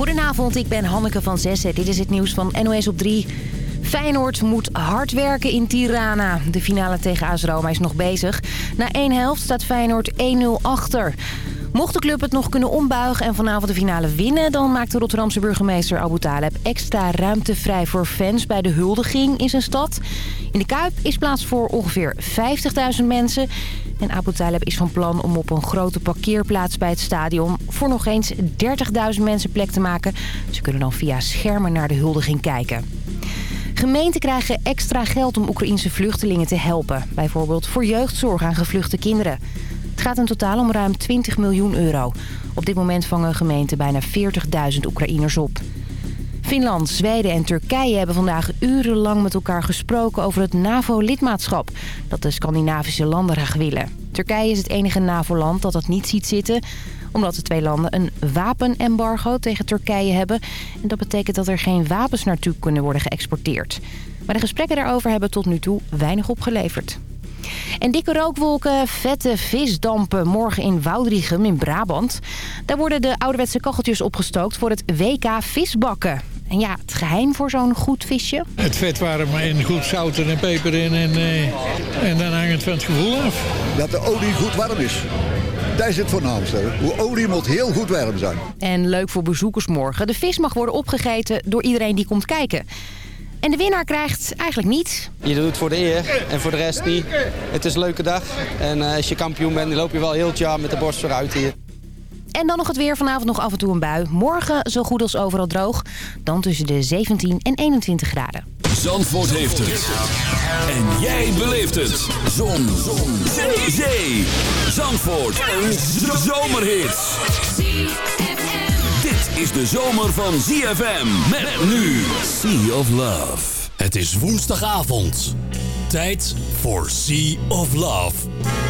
Goedenavond, ik ben Hanneke van Zessen. Dit is het nieuws van NOS op 3. Feyenoord moet hard werken in Tirana. De finale tegen AS Roma is nog bezig. Na één helft staat Feyenoord 1-0 achter. Mocht de club het nog kunnen ombuigen en vanavond de finale winnen... dan maakt de Rotterdamse burgemeester Abu Taleb extra ruimte vrij voor fans... bij de huldiging in zijn stad. In de Kuip is plaats voor ongeveer 50.000 mensen. En Abu is van plan om op een grote parkeerplaats bij het stadion... voor nog eens 30.000 mensen plek te maken. Ze kunnen dan via schermen naar de huldiging kijken. Gemeenten krijgen extra geld om Oekraïnse vluchtelingen te helpen. Bijvoorbeeld voor jeugdzorg aan gevluchte kinderen. Het gaat in totaal om ruim 20 miljoen euro. Op dit moment vangen gemeenten bijna 40.000 Oekraïners op. Finland, Zweden en Turkije hebben vandaag urenlang met elkaar gesproken over het NAVO-lidmaatschap. Dat de Scandinavische landen graag willen. Turkije is het enige NAVO-land dat dat niet ziet zitten omdat de twee landen een wapenembargo tegen Turkije hebben. En dat betekent dat er geen wapens naartoe kunnen worden geëxporteerd. Maar de gesprekken daarover hebben tot nu toe weinig opgeleverd. En dikke rookwolken, vette visdampen morgen in Woudrichem in Brabant. Daar worden de ouderwetse kacheltjes opgestookt voor het WK visbakken. En ja, het geheim voor zo'n goed visje? Het vet warm en goed zout en peper in en, uh, en dan hangt het van het gevoel af. Dat de olie goed warm is. Dat is het voornaamste. Hoe olie moet heel goed warm zijn. En leuk voor bezoekers morgen. De vis mag worden opgegeten door iedereen die komt kijken. En de winnaar krijgt eigenlijk niets. Je doet het voor de eer en voor de rest niet. Het is een leuke dag. En als je kampioen bent, dan loop je wel heel het jaar met de borst vooruit hier. En dan nog het weer. Vanavond nog af en toe een bui. Morgen zo goed als overal droog. Dan tussen de 17 en 21 graden. Zandvoort heeft het. En jij beleeft het. Zon. Zon. Zee. Zee. Zandvoort. Een zomerhit. Dit is de zomer van ZFM. Met nu Sea of Love. Het is woensdagavond. Tijd voor Sea of Love.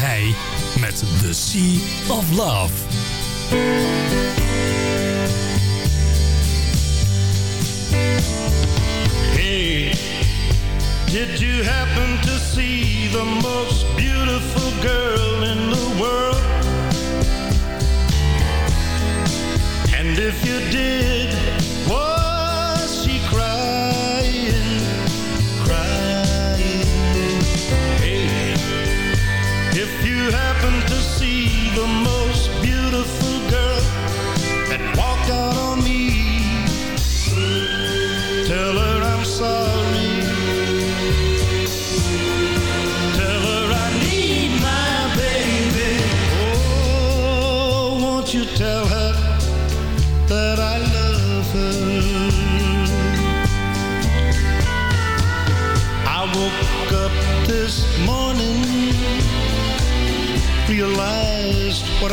Heij met The Sea of Love. Hey, did you happen to see the most beautiful girl in the world? And if you did,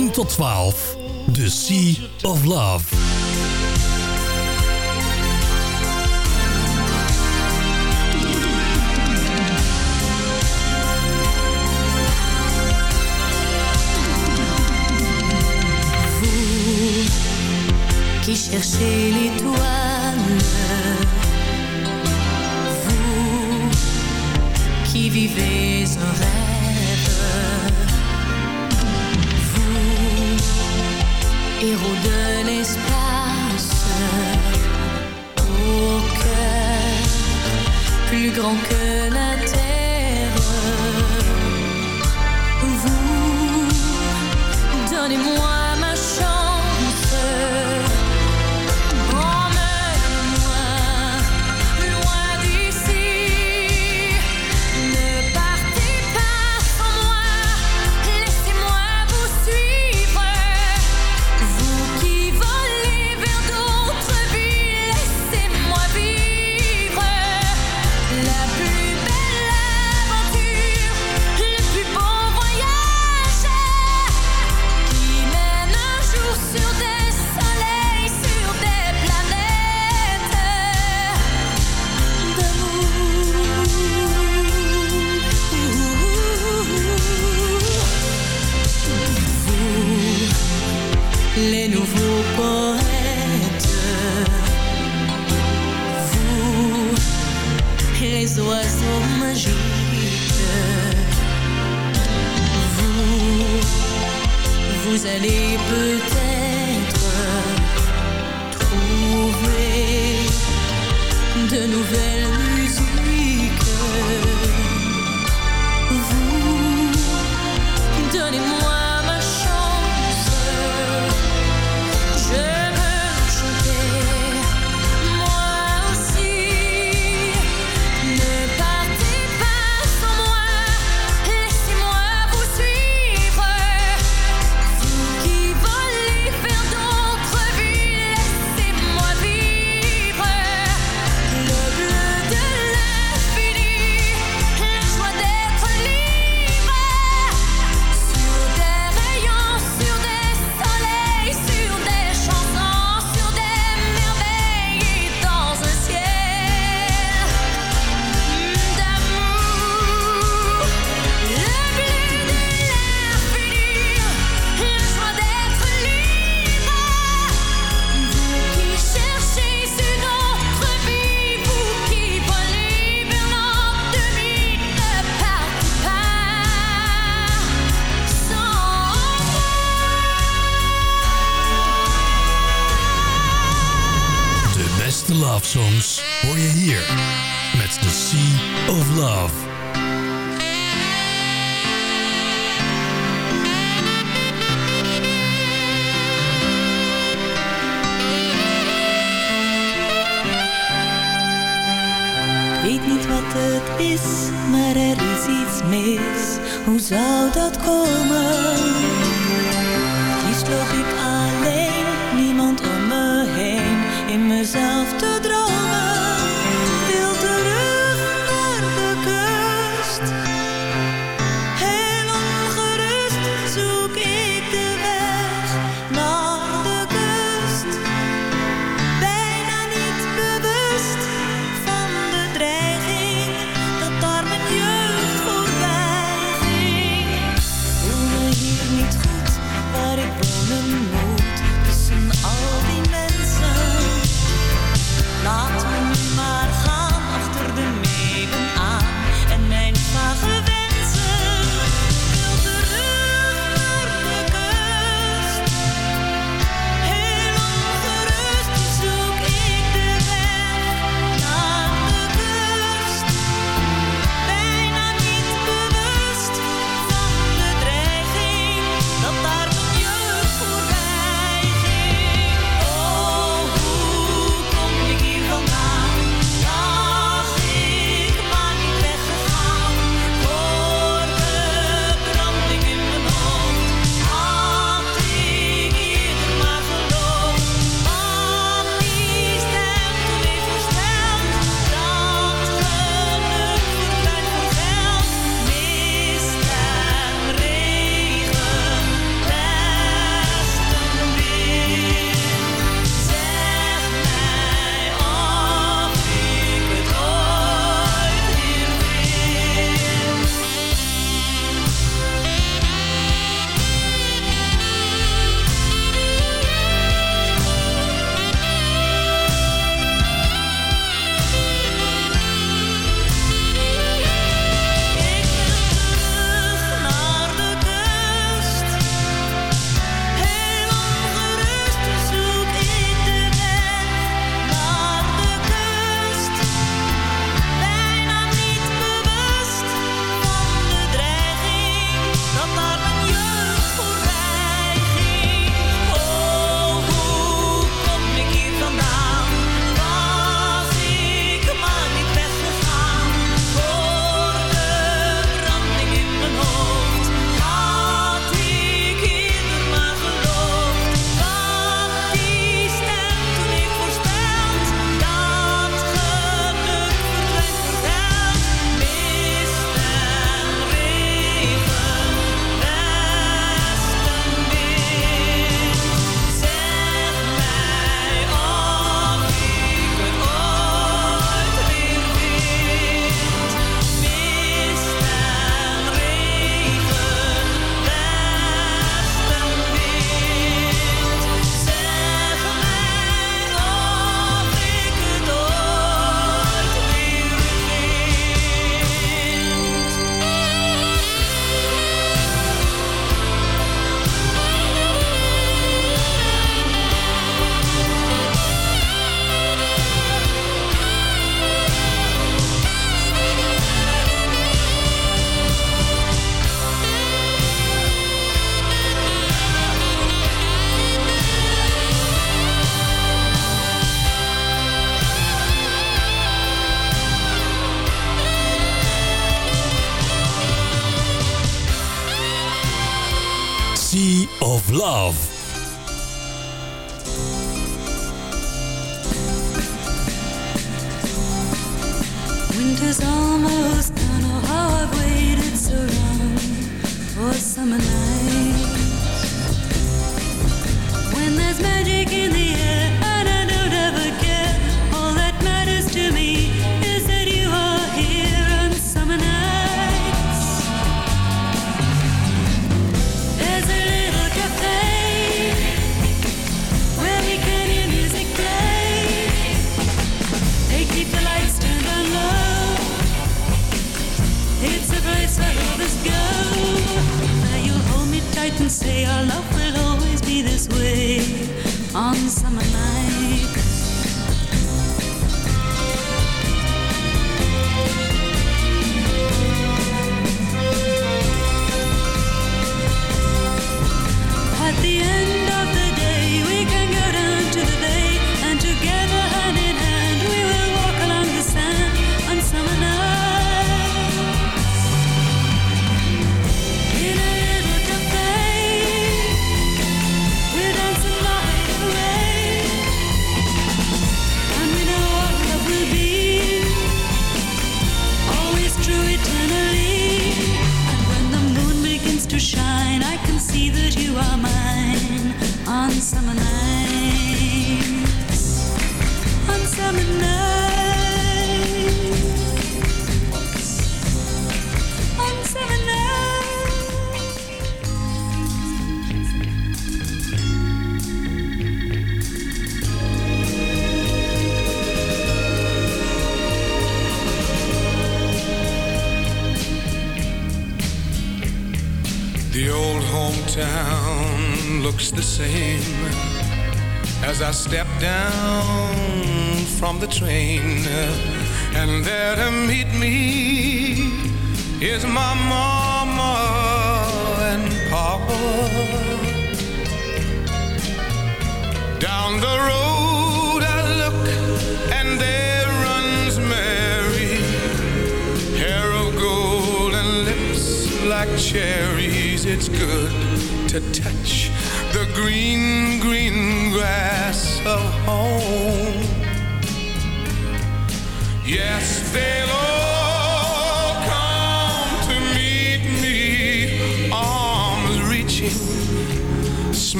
10 tot 12 The Sea of Love. qui cherchez l'étoile, vous qui vivez un rêve, héros de l'espace, au cœur plus grand que la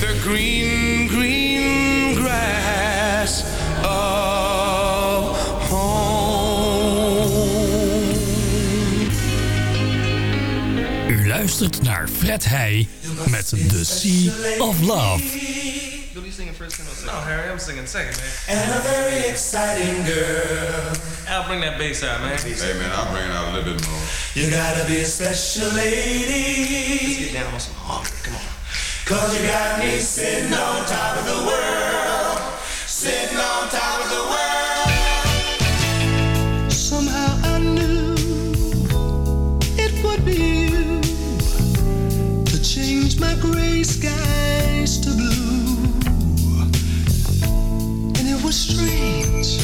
the green, green grass of home. U luistert naar Fred Heij met The Sea of Love. Will you singing first? No, Harry, I'm singing second, man. And a very exciting girl. I'll bring that bass out, man. Hey man, I'll bring it out a little bit more. You gotta be a special lady. Let's get down on some harmony. Come on. Cause you got me sitting on top of the world. Sitting on top of the world. Somehow I knew it would be you to change my gray skies to blue. And it was strange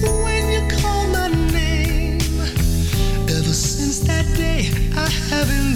when you called my name. Ever since that day, I haven't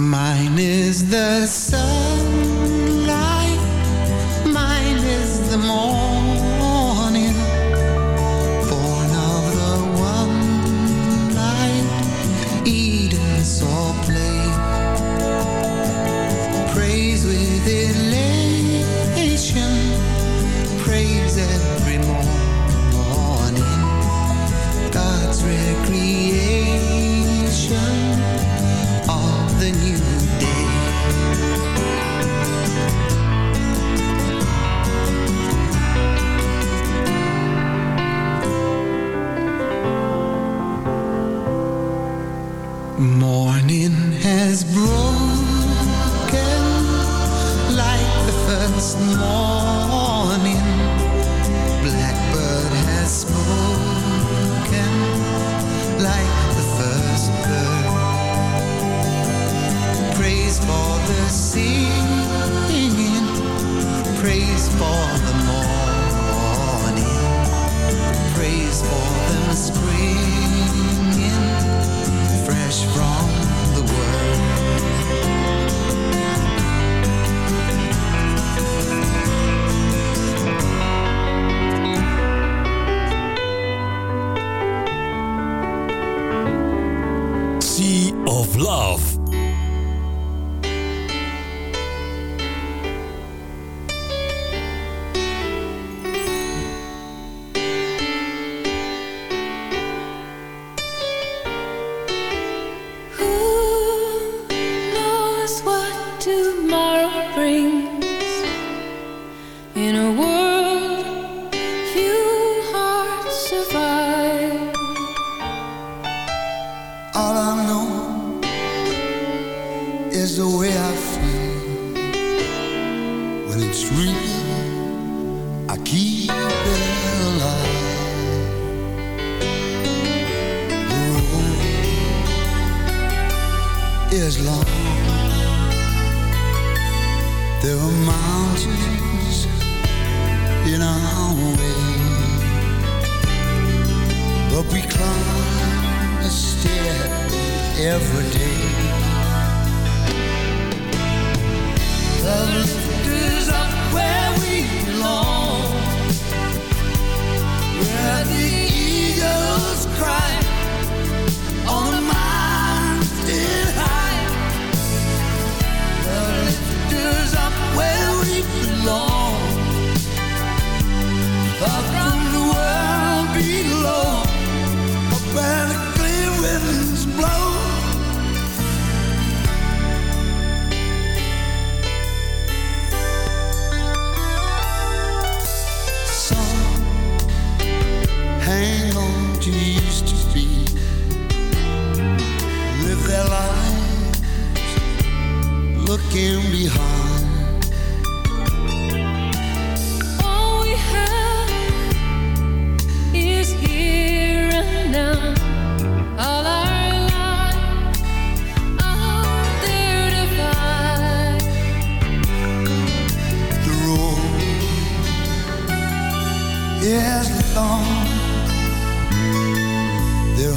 Mine is the sun.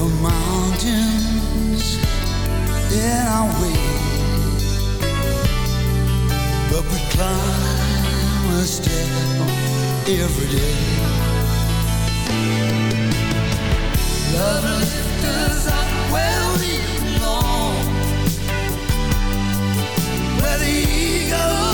the mountains in our way, but we climb a step every day. Love lifts us up where we belong, where the eagle.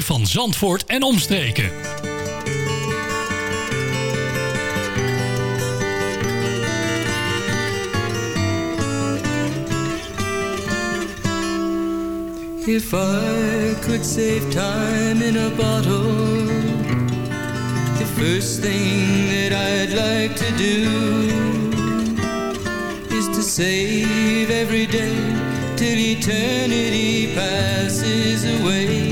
Van Zandvoort en omstreken. If I could save time in a bottle, the first thing that I'd like to do is to save every day till eternity passes away,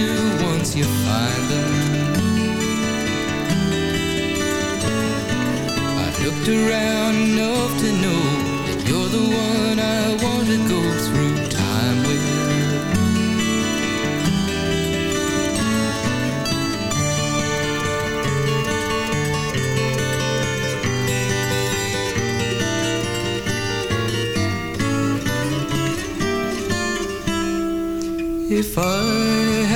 do once you find them. I've looked around enough to know that you're the one I want to go through time with. If I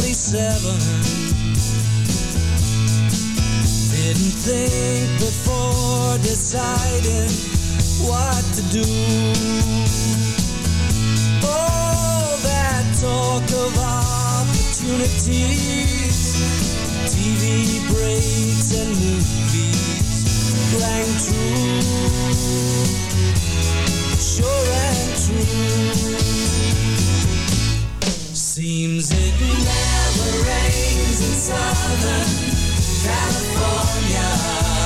47 Didn't think before deciding what to do. All that talk of opportunities TV breaks and movies rang true. Sure and true seems it never rains in Southern California.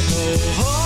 Oh.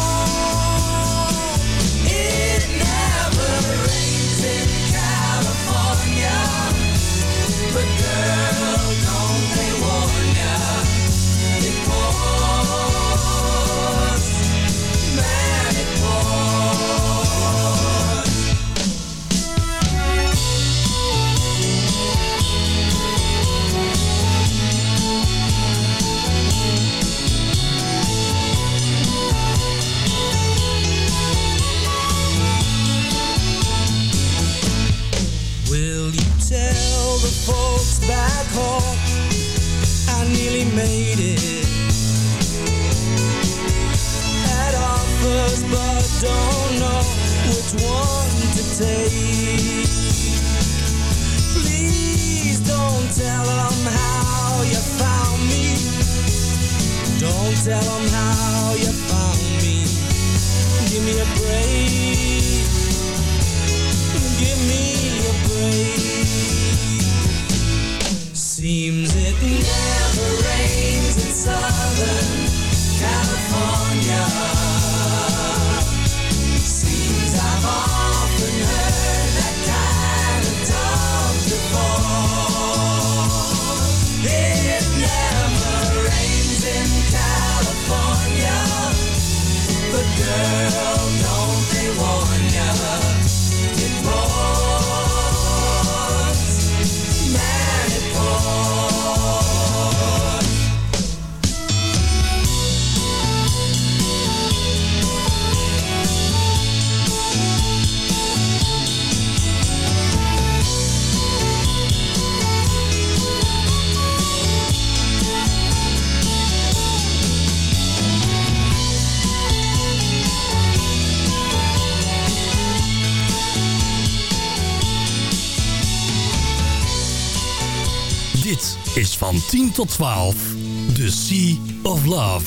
10 tot 12. The Sea of Love.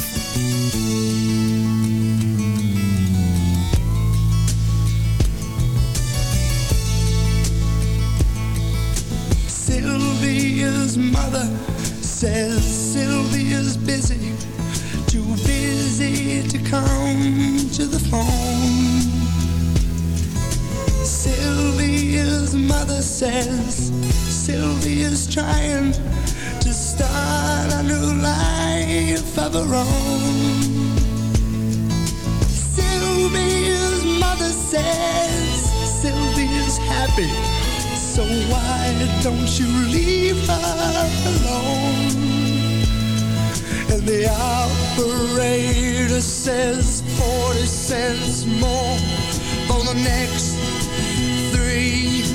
Sylvia's mother says Sylvia's busy. Too busy to come to the phone. Sylvia's mother says Sylvia's trying start a new life of her own. Sylvia's mother says Sylvia's happy, so why don't you leave her alone? And the operator says 40 cents more for the next three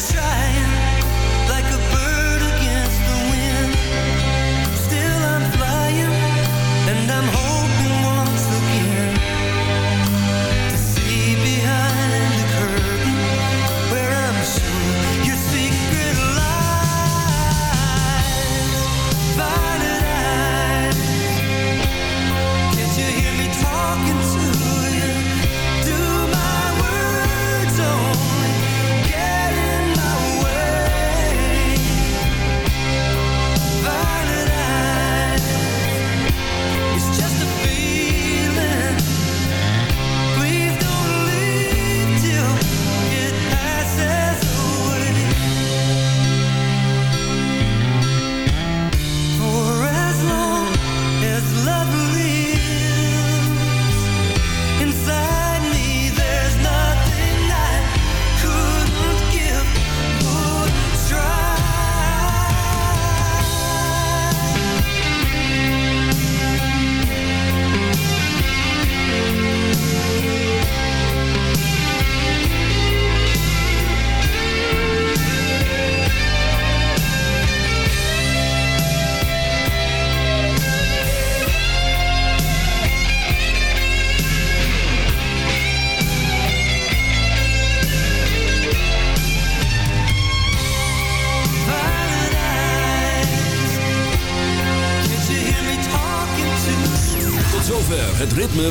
sunshine